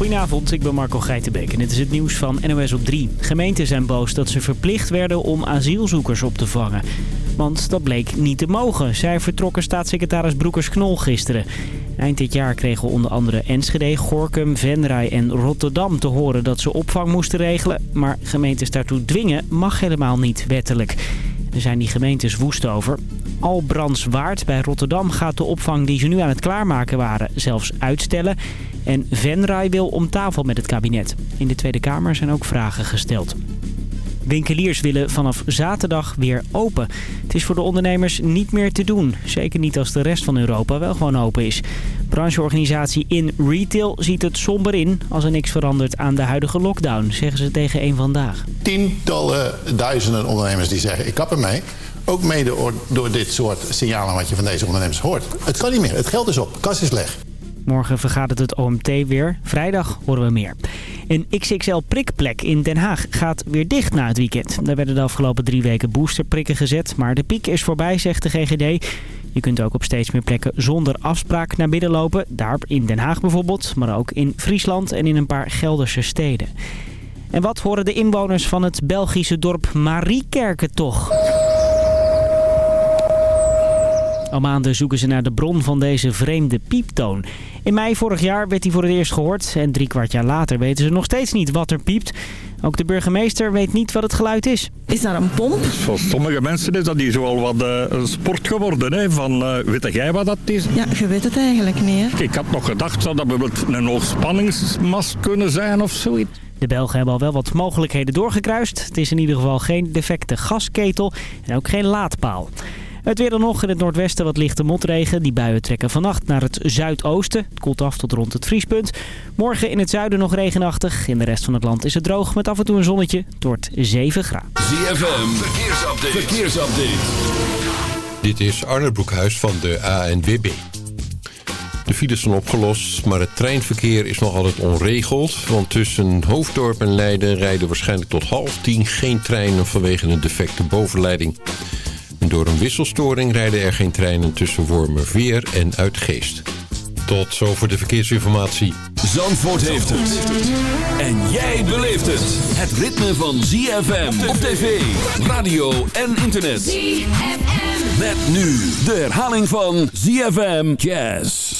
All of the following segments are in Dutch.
Goedenavond, ik ben Marco Geitenbeek en dit is het nieuws van NOS op 3. Gemeenten zijn boos dat ze verplicht werden om asielzoekers op te vangen. Want dat bleek niet te mogen, zei vertrokken staatssecretaris Broekers-Knol gisteren. Eind dit jaar kregen onder andere Enschede, Gorkum, Venray en Rotterdam te horen dat ze opvang moesten regelen. Maar gemeentes daartoe dwingen mag helemaal niet wettelijk. Er zijn die gemeentes woest over. Albrandswaard bij Rotterdam gaat de opvang die ze nu aan het klaarmaken waren zelfs uitstellen. En Venray wil om tafel met het kabinet. In de Tweede Kamer zijn ook vragen gesteld. Winkeliers willen vanaf zaterdag weer open. Het is voor de ondernemers niet meer te doen. Zeker niet als de rest van Europa wel gewoon open is. Brancheorganisatie In Retail ziet het somber in als er niks verandert aan de huidige lockdown, zeggen ze tegen één Vandaag. Tientallen duizenden ondernemers die zeggen ik kap ermee. Ook mede door dit soort signalen wat je van deze ondernemers hoort. Het kan niet meer, het geld is op, kas is leeg. Morgen vergadert het OMT weer. Vrijdag horen we meer. Een XXL prikplek in Den Haag gaat weer dicht na het weekend. Daar werden de afgelopen drie weken boosterprikken gezet. Maar de piek is voorbij, zegt de GGD. Je kunt ook op steeds meer plekken zonder afspraak naar binnen lopen. Daar in Den Haag bijvoorbeeld, maar ook in Friesland en in een paar Gelderse steden. En wat horen de inwoners van het Belgische dorp Mariekerken toch? Al maanden zoeken ze naar de bron van deze vreemde pieptoon. In mei vorig jaar werd hij voor het eerst gehoord en drie kwart jaar later weten ze nog steeds niet wat er piept. Ook de burgemeester weet niet wat het geluid is. Is dat een pomp? Voor sommige mensen is dat hier zoal wat uh, een sport geworden. Hè? Van, uh, weet jij wat dat is? Ja, je weet het eigenlijk niet. Hè? Ik had nog gedacht, zou dat bijvoorbeeld een hoogspanningsmast kunnen zijn of zoiets? De Belgen hebben al wel wat mogelijkheden doorgekruist. Het is in ieder geval geen defecte gasketel en ook geen laadpaal. Het weer dan nog in het noordwesten wat lichte motregen. Die buien trekken vannacht naar het zuidoosten. Het koelt af tot rond het vriespunt. Morgen in het zuiden nog regenachtig. In de rest van het land is het droog met af en toe een zonnetje. Het wordt 7 graden. ZFM, verkeersupdate. verkeersupdate. Dit is Arne Broekhuis van de ANWB. De files zijn opgelost, maar het treinverkeer is nog altijd onregeld. Want tussen Hoofddorp en Leiden rijden waarschijnlijk tot half tien geen treinen vanwege een defecte bovenleiding. Door een wisselstoring rijden er geen treinen tussen Wormerveer en Uitgeest. Tot zover de verkeersinformatie. Zandvoort heeft het. En jij beleeft het. Het ritme van ZFM op tv, radio en internet. ZFM. Met nu de herhaling van ZFM Jazz.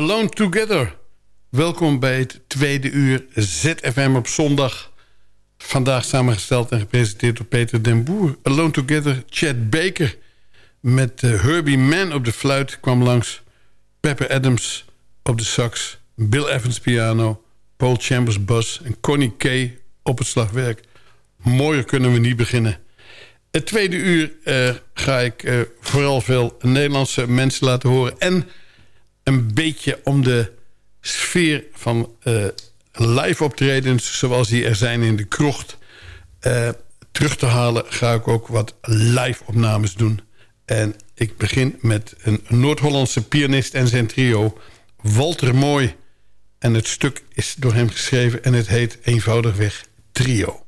Alone Together. Welkom bij het tweede uur ZFM op zondag. Vandaag samengesteld en gepresenteerd door Peter den Boer. Alone Together, Chad Baker. Met uh, Herbie Mann op de fluit kwam langs. Pepper Adams op de sax. Bill Evans piano. Paul Chambers bas. En Connie Kay op het slagwerk. Mooier kunnen we niet beginnen. Het tweede uur uh, ga ik uh, vooral veel Nederlandse mensen laten horen. En een beetje om de sfeer van uh, live optredens... zoals die er zijn in de krocht... terug te halen ga ik ook wat live opnames doen. En ik begin met een Noord-Hollandse pianist en zijn trio... Walter Mooi. En het stuk is door hem geschreven en het heet eenvoudigweg Trio.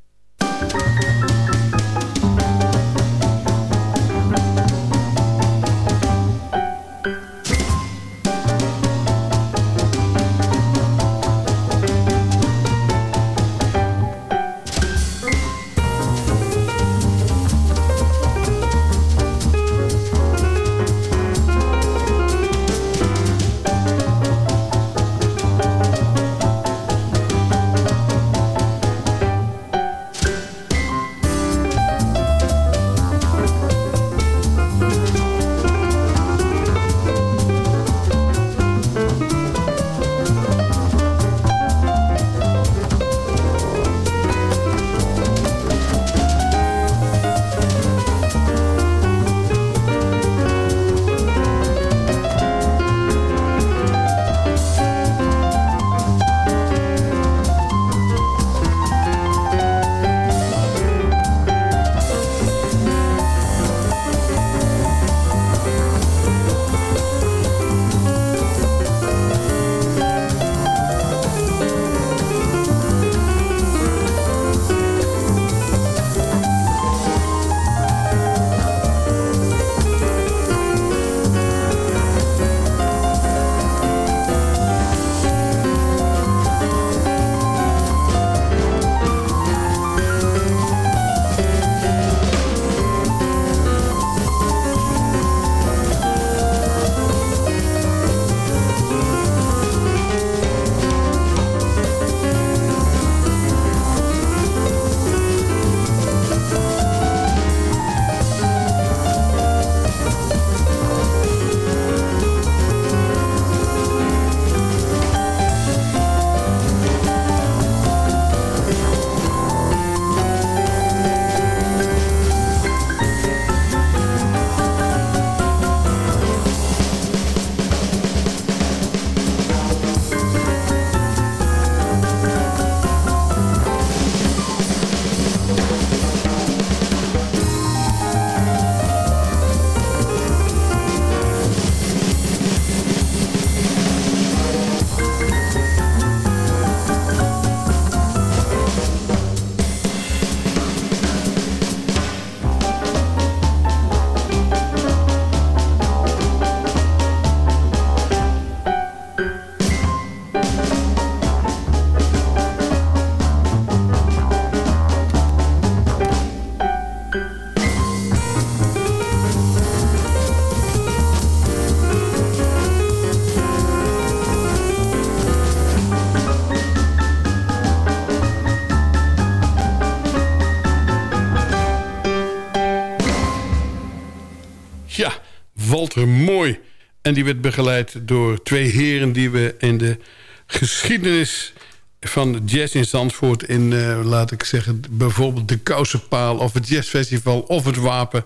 Mooi. En die werd begeleid door twee heren die we in de geschiedenis van jazz in Zandvoort... in, uh, laat ik zeggen, bijvoorbeeld de Kousenpaal of het Jazzfestival of het Wapen...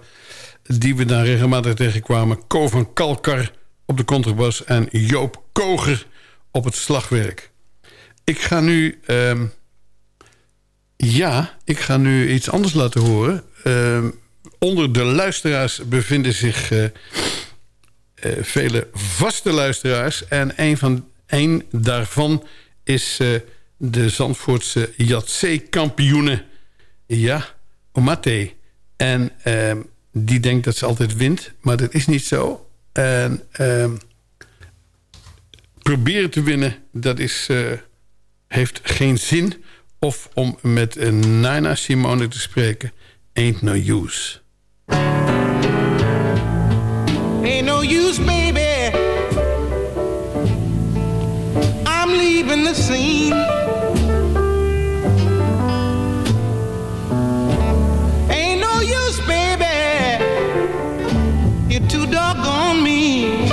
die we daar regelmatig tegenkwamen. Ko van Kalkar op de contrabas en Joop Koger op het slagwerk. Ik ga nu... Uh, ja, ik ga nu iets anders laten horen. Uh, onder de luisteraars bevinden zich... Uh, vele vaste luisteraars. En een, van, een daarvan is uh, de Zandvoortse Jatzee-kampioene. Ja, Omate. En uh, die denkt dat ze altijd wint, maar dat is niet zo. En ehm, proberen te winnen, dat is, eh, heeft geen zin. Of om met Nina Simone te spreken, ain't no use. Ain't no use, baby. I'm leaving the scene. Ain't no use, baby. You're too doggone mean.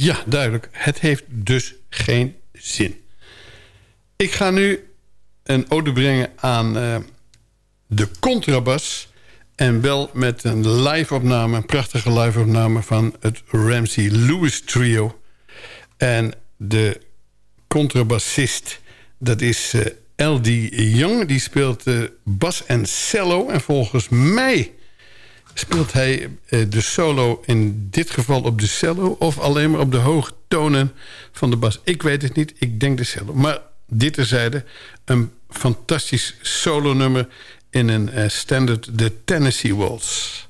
Ja, duidelijk. Het heeft dus geen zin. Ik ga nu een ode brengen aan uh, de contrabas... en wel met een live-opname, een prachtige live-opname... van het Ramsey Lewis Trio. En de contrabassist, dat is uh, eh, L.D. Young. Die speelt uh, bas en cello. En volgens mij Speelt hij eh, de solo in dit geval op de cello... of alleen maar op de hoge tonen van de bas? Ik weet het niet, ik denk de cello. Maar dit terzijde, een fantastisch solo nummer... in een uh, standard, de Tennessee Waltz.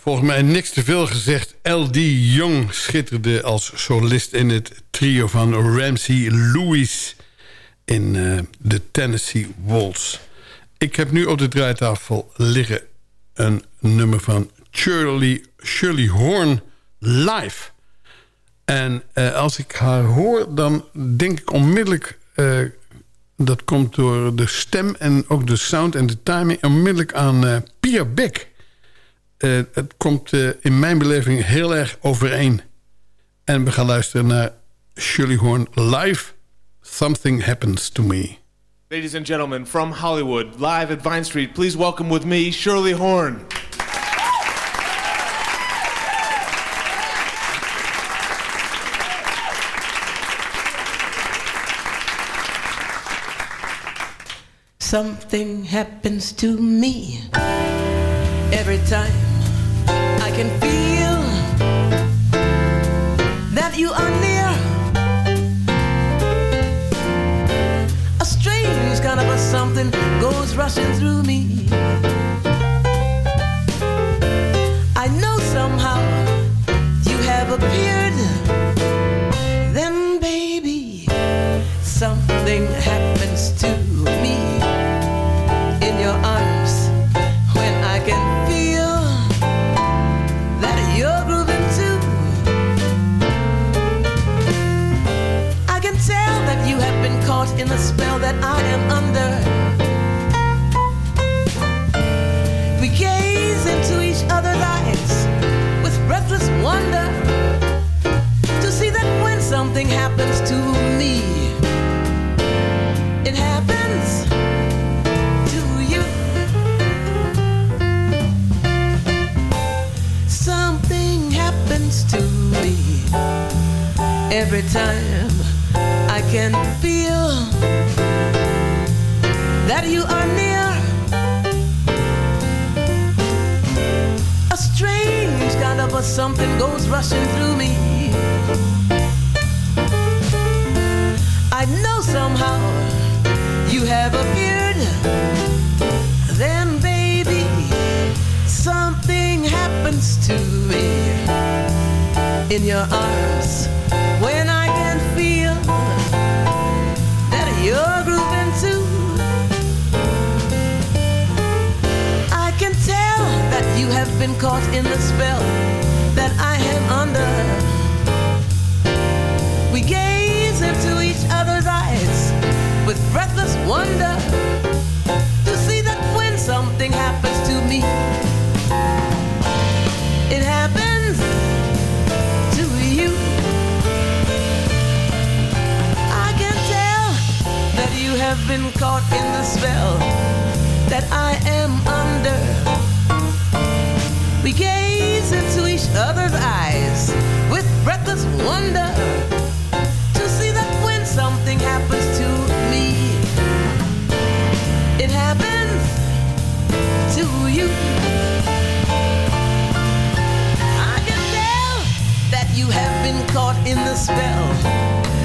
Volgens mij niks te veel gezegd. L.D. Young schitterde als solist in het trio van Ramsey Lewis in uh, de Tennessee Waltz. Ik heb nu op de draaitafel liggen een nummer van Shirley, Shirley Horn live. En uh, als ik haar hoor, dan denk ik onmiddellijk... Uh, dat komt door de stem en ook de sound en de timing... onmiddellijk aan Pia Beck. Het komt in mijn beleving heel erg overeen. En we gaan luisteren naar Shirley Horn live... Something Happens to Me. Ladies and gentlemen, from Hollywood, live at Vine Street, please welcome with me Shirley Horn. Something happens to me every time I can feel that you are near. A strange kind of a something goes rushing through me. In the spell that I am under. We gaze into each other's eyes with breathless wonder to see that when something happens to me, it happens to you. Something happens to me every time I can you are near. A strange kind of a something goes rushing through me. I know somehow you have appeared. Then, baby, something happens to me in your arms when been caught in the spell that I am under. We gaze into each other's eyes with breathless wonder to see that when something happens to me, it happens to you. I can tell that you have been caught in the spell that I am under. To see that when something happens to me, it happens to you. I can tell that you have been caught in the spell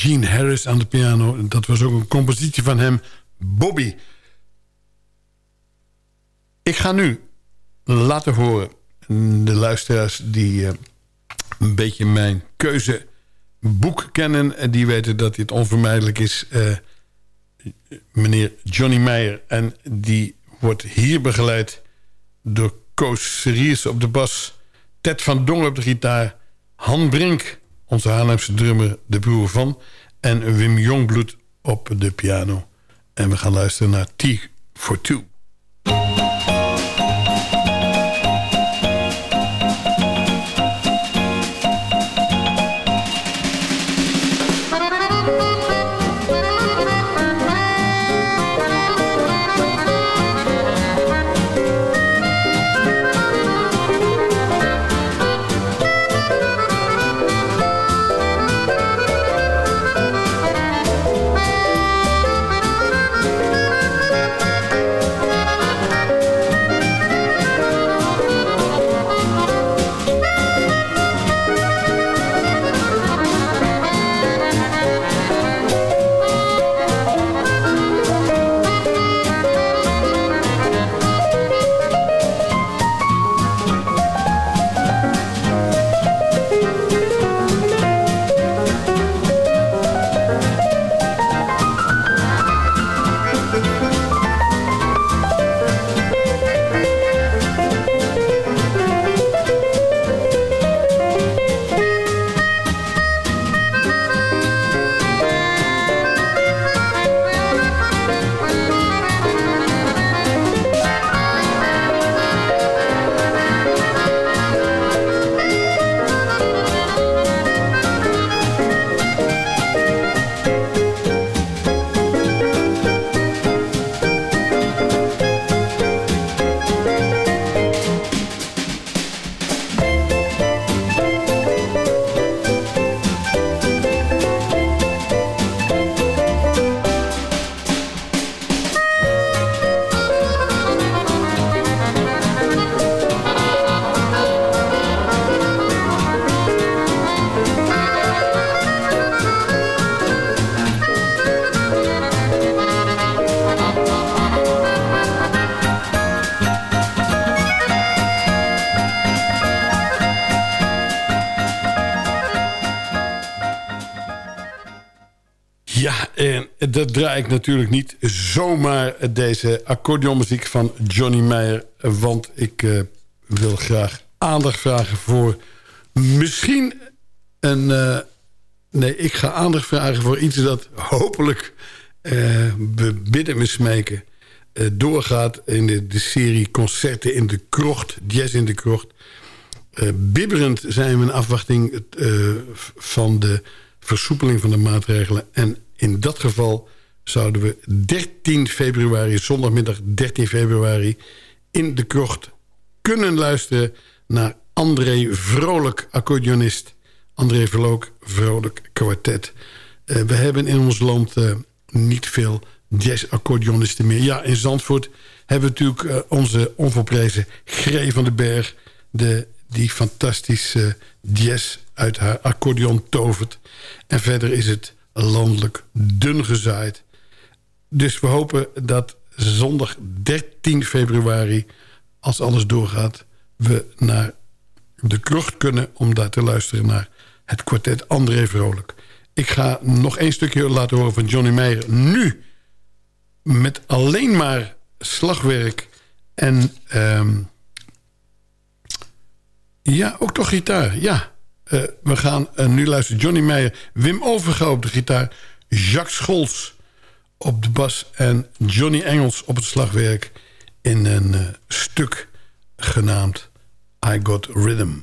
Gene Harris aan de piano. Dat was ook een compositie van hem, Bobby. Ik ga nu laten horen de luisteraars die uh, een beetje mijn keuzeboek kennen... die weten dat dit onvermijdelijk is. Uh, meneer Johnny Meijer. En die wordt hier begeleid door Koos Seriers op de bas... Ted van Dongen op de gitaar... Han Brink, onze Haarlemse drummer, de broer van... en Wim Jongbloed op de piano. En we gaan luisteren naar T for Two. Dat draai ik natuurlijk niet zomaar deze accordeonmuziek van Johnny Meyer. Want ik uh, wil graag aandacht vragen voor misschien een... Uh, nee, ik ga aandacht vragen voor iets dat hopelijk... Uh, bidden me smeken... doorgaat in de, de, serie Concerten in de Krocht. Jazz in de Krocht. bibberend zijn we in afwachting van de versoepeling van de maatregelen... en in dat geval zouden we 13 februari, zondagmiddag 13 februari... in de krocht kunnen luisteren naar André Vrolijk, accordeonist. André Vrolijk, Vrolijk kwartet. Uh, we hebben in ons land uh, niet veel jazz-accordeonisten meer. Ja, in Zandvoort hebben we natuurlijk uh, onze onvolprezen Gree van den Berg... De, die fantastische jazz uit haar accordeon tovert. En verder is het landelijk dun gezaaid. Dus we hopen dat zondag 13 februari, als alles doorgaat... we naar de krocht kunnen om daar te luisteren naar het kwartet André Vrolijk. Ik ga nog één stukje laten horen van Johnny Meijer. Nu met alleen maar slagwerk en... Um, ja, ook toch gitaar, ja. Uh, we gaan uh, nu luisteren Johnny Meijer, Wim Overga op de gitaar... Jacques Scholz op de bas en Johnny Engels op het slagwerk... in een uh, stuk genaamd I Got Rhythm.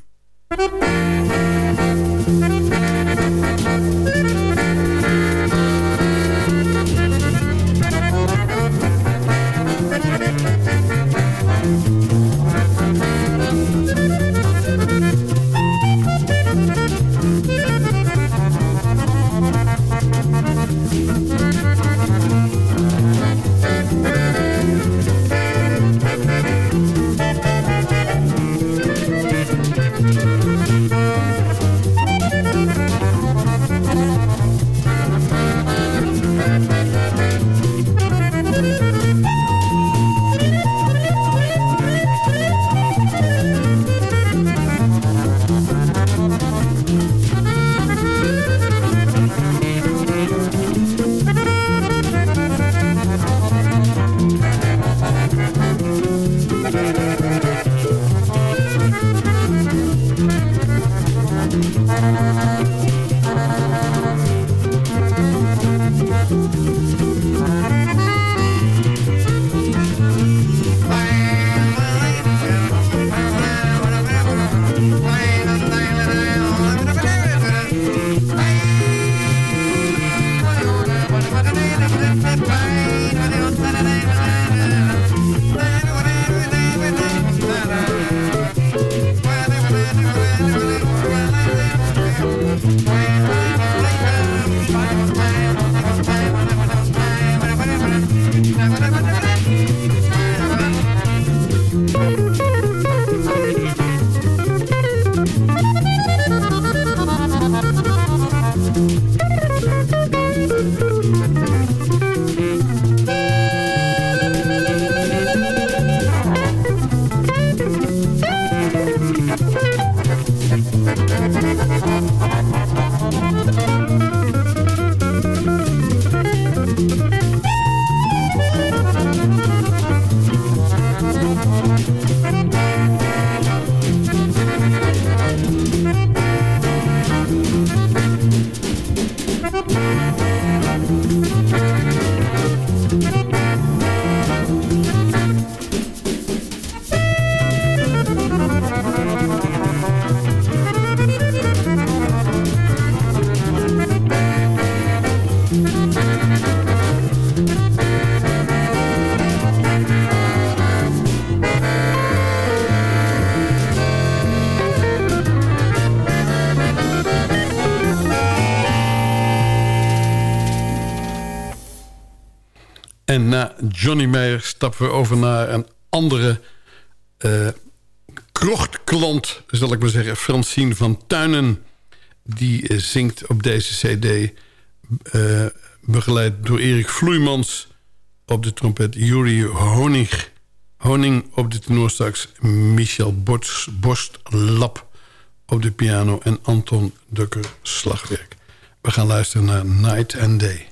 Johnny Meyer stappen we over naar een andere uh, krochtklant, zal ik maar zeggen. Francine van Tuinen. Die uh, zingt op deze cd, uh, begeleid door Erik Vloeimans op de trompet. Juri Honing, Honing op de tenorsax. Michel Borst, Borstlap op de piano. En Anton Dukker slagwerk. We gaan luisteren naar Night and Day.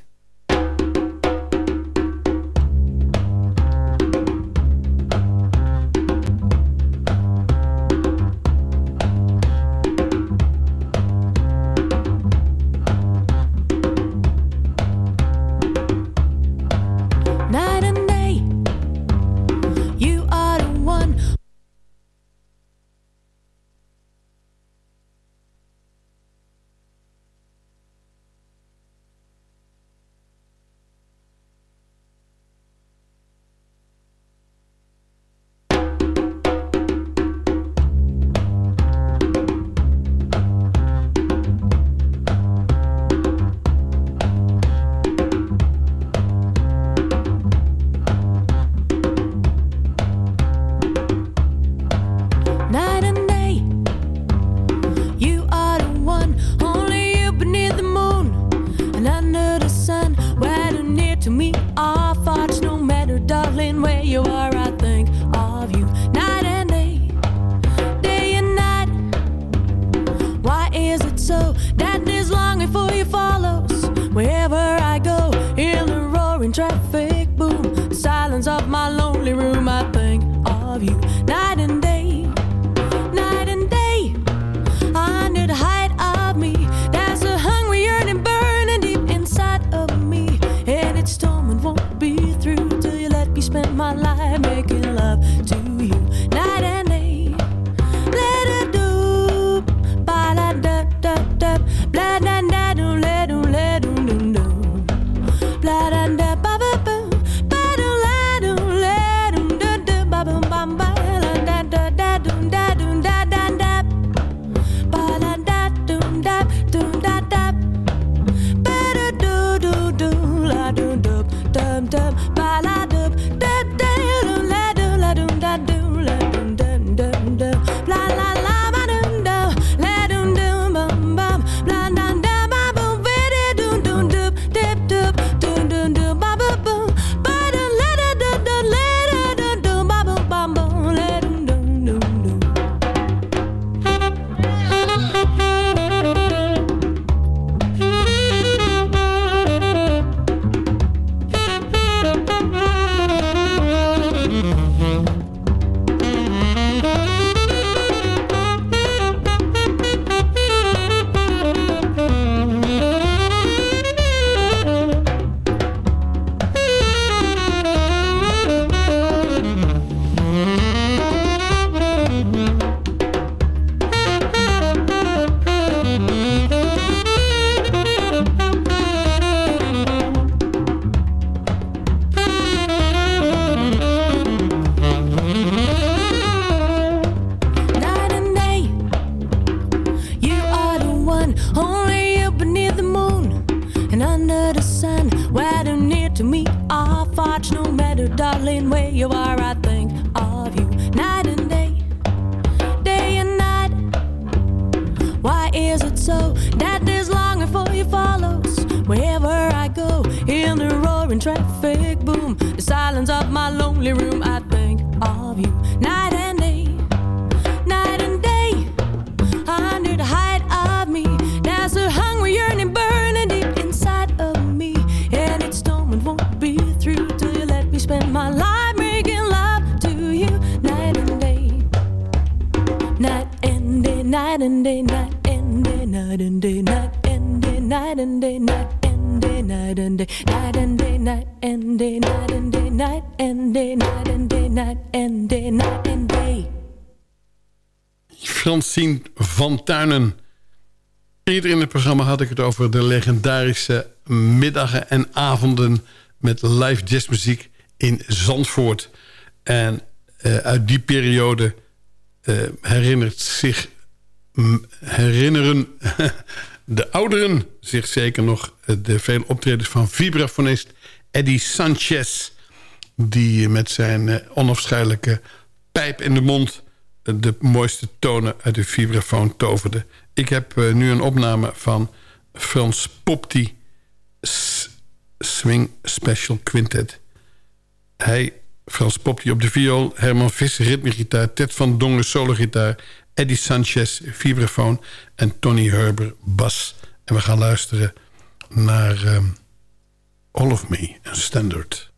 Night and day, night and day, night and day, night and day, night and day, night and day, night and day, night and day, night and day, night and day, night and day, night day, night and van Tuinen. Eerder in het programma had ik het over de legendarische middagen en avonden... met live jazzmuziek in Zandvoort. En eh, uit die periode eh, herinnert zich, herinneren de ouderen zich zeker nog... eh, de vele optredens van vibrafonist Eddie Sanchez... die met zijn eh, onafscheidelijke pijp in de mond de mooiste tonen uit de vibrafoon toverde. Ik heb eh, nu een opname van Frans Popti Swing Special Quintet. Hij, Frans Popti op de viool, Herman Visser ritmegitaar... Ted van Dongen sologitaar, Eddie Sanchez vibrafoon... en Tony Herber bas. En we gaan luisteren naar ehm, All of Me, een standard.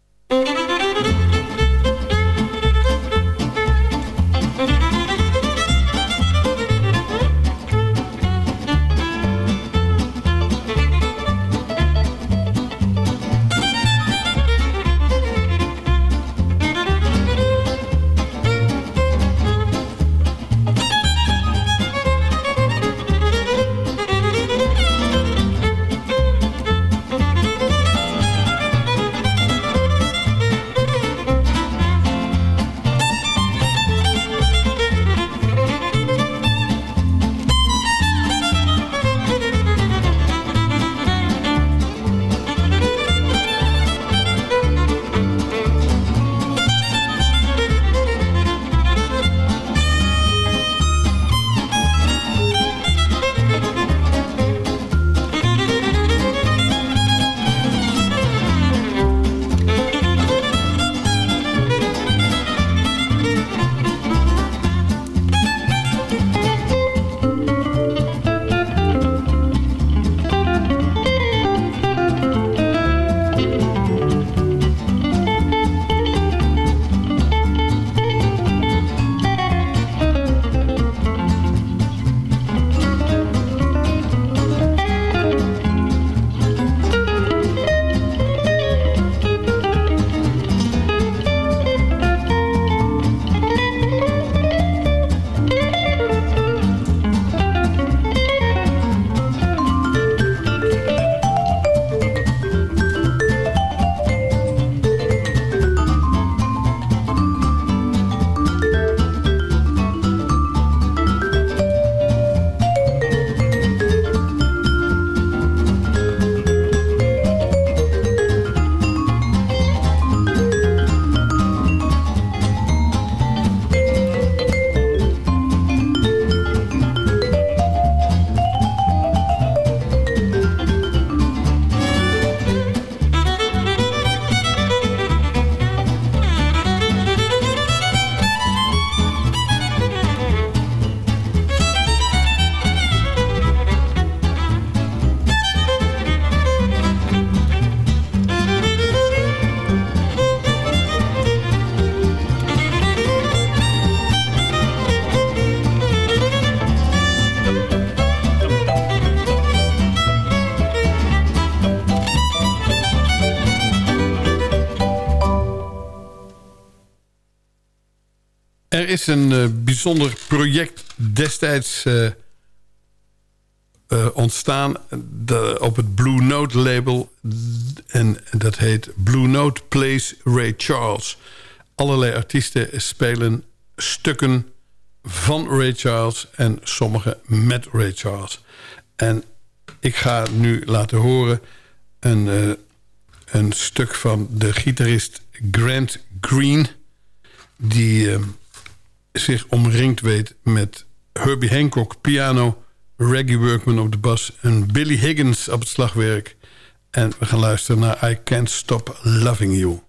Er is een eh, bijzonder project destijds eh, eh, ontstaan op het Blue Note label. En dat heet Blue Note Plays Ray Charles. Allerlei artiesten spelen stukken van Ray Charles en sommige met Ray Charles. En ik ga nu laten horen een, een stuk van de gitarist Grant Green... die eh, zich omringd weet met Herbie Hancock piano... Reggie Workman op de bas en Billy Higgins op het slagwerk. En we gaan luisteren naar I Can't Stop Loving You.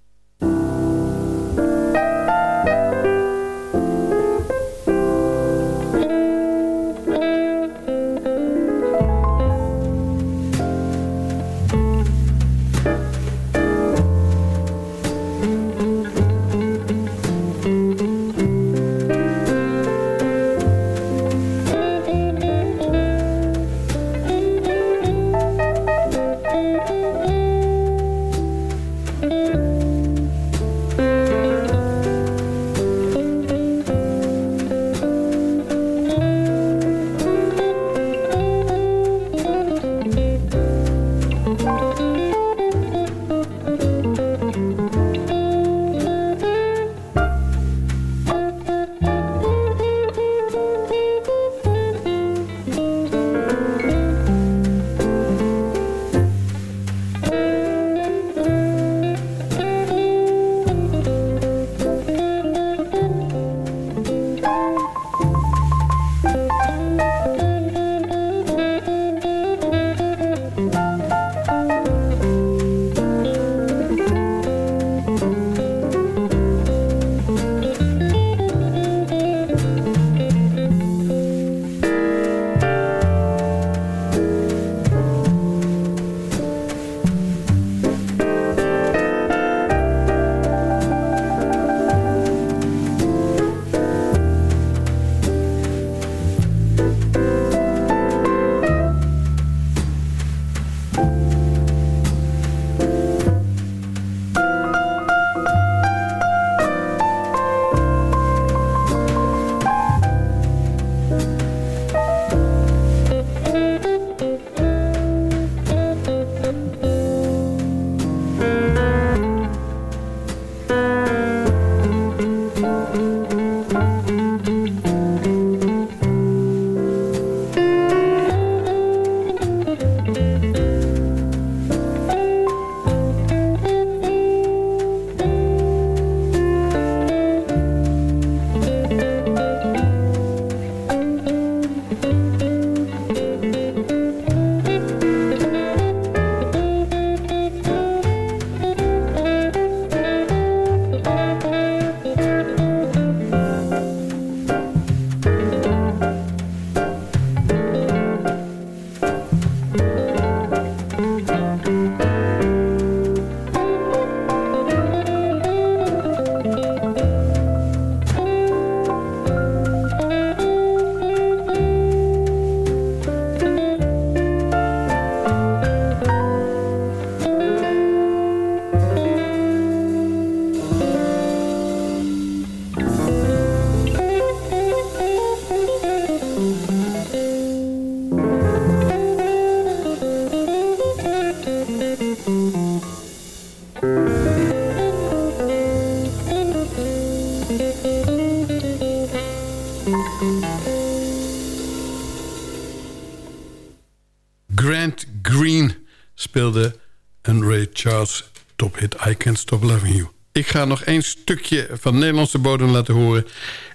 Ga nog één stukje van Nederlandse bodem laten horen.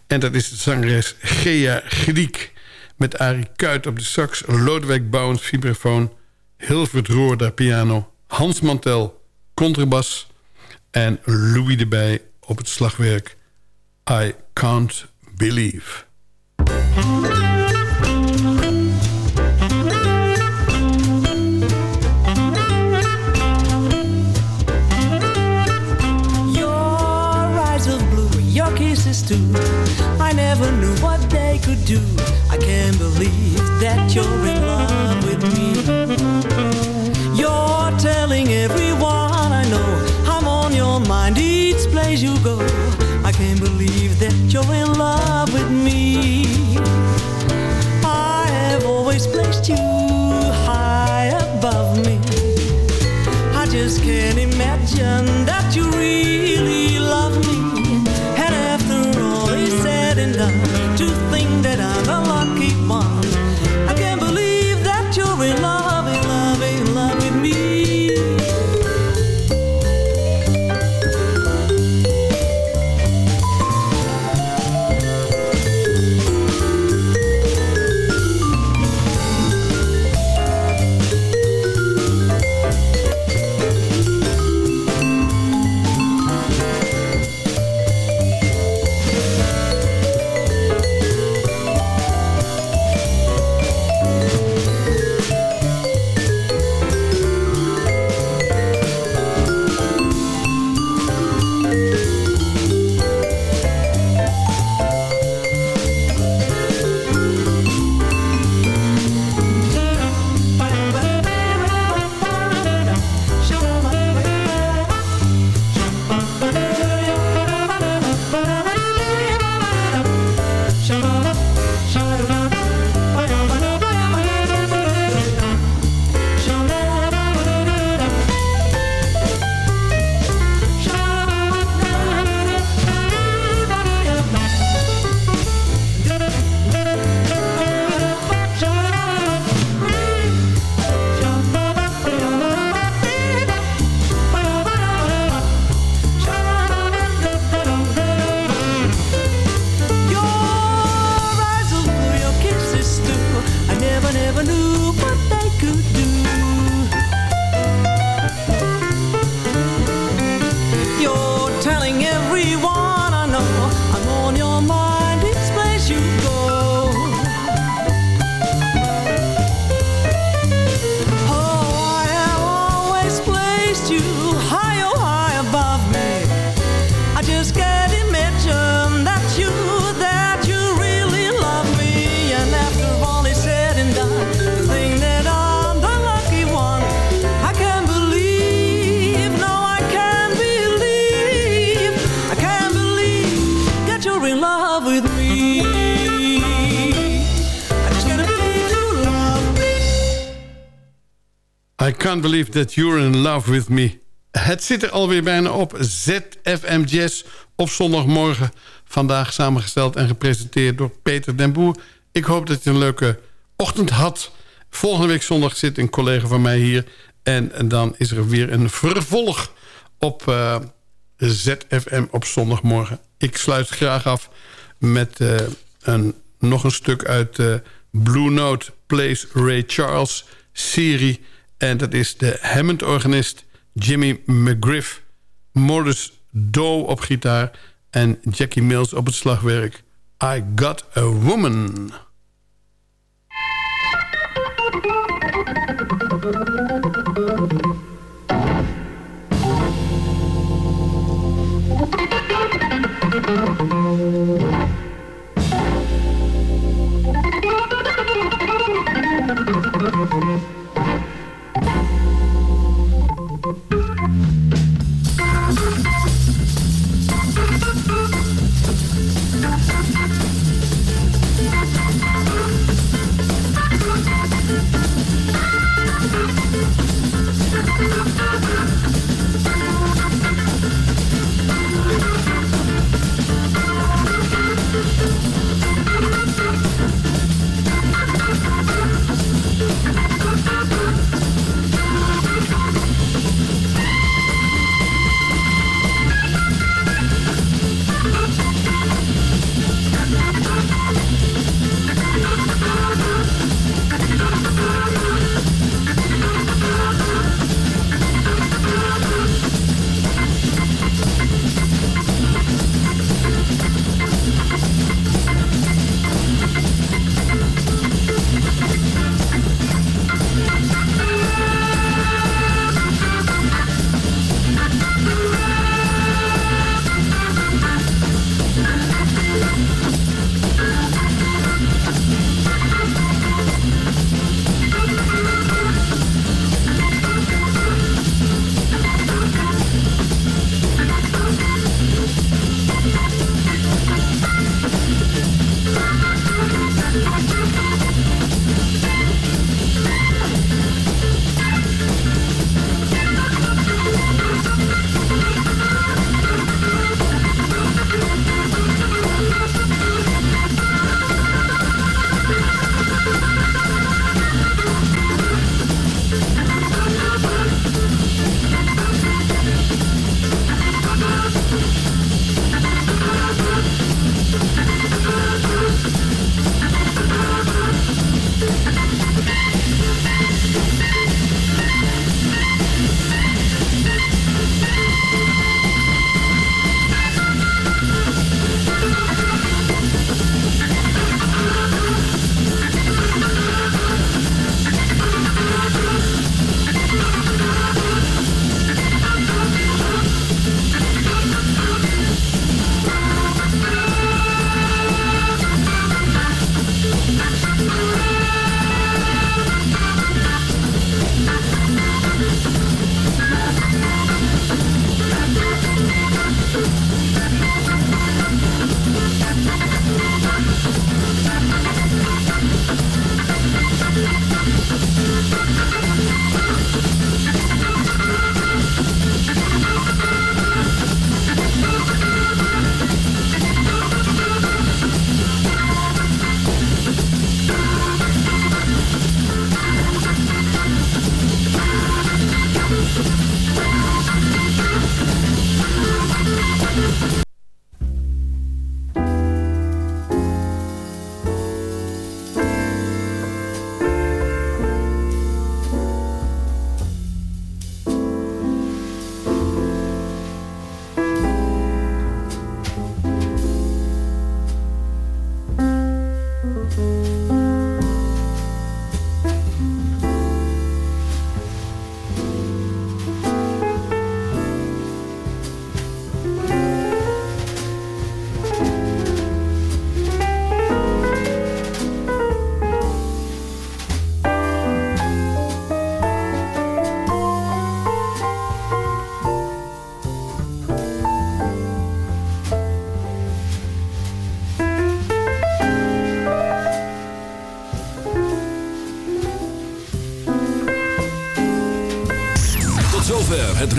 En dat is de zangeres Gea Griek. Met Arie Kuit op de sax, Lodewijk Bouwens vibrafoon... Hilvert Roorda piano, Hans Mantel contrabas... en Louis erbij op het slagwerk I Can't Believe. Too. I never knew what they could do. I can't believe that you're in love with me. You're telling everyone I know I'm on your mind each place you go. I can't believe that you're in love with me. I have always placed you high above me. I just can't imagine that you really Can't Believe That You're In Love With Me. Het zit er alweer bijna op. ZFM Jazz op zondagmorgen. Vandaag samengesteld en gepresenteerd door Peter den Boer. Ik hoop dat je een leuke ochtend had. Volgende week zondag zit een collega van mij hier. En, dan is er weer een vervolg op uh, ZFM op zondagmorgen. Ik sluit graag af met uh, een, nog een stuk uit uh, Blue Note Plays Ray Charles serie. En dat is de Hammond-organist Jimmy McGriff... Morris Doe op gitaar en Jackie Mills op het slagwerk. I Got a Woman.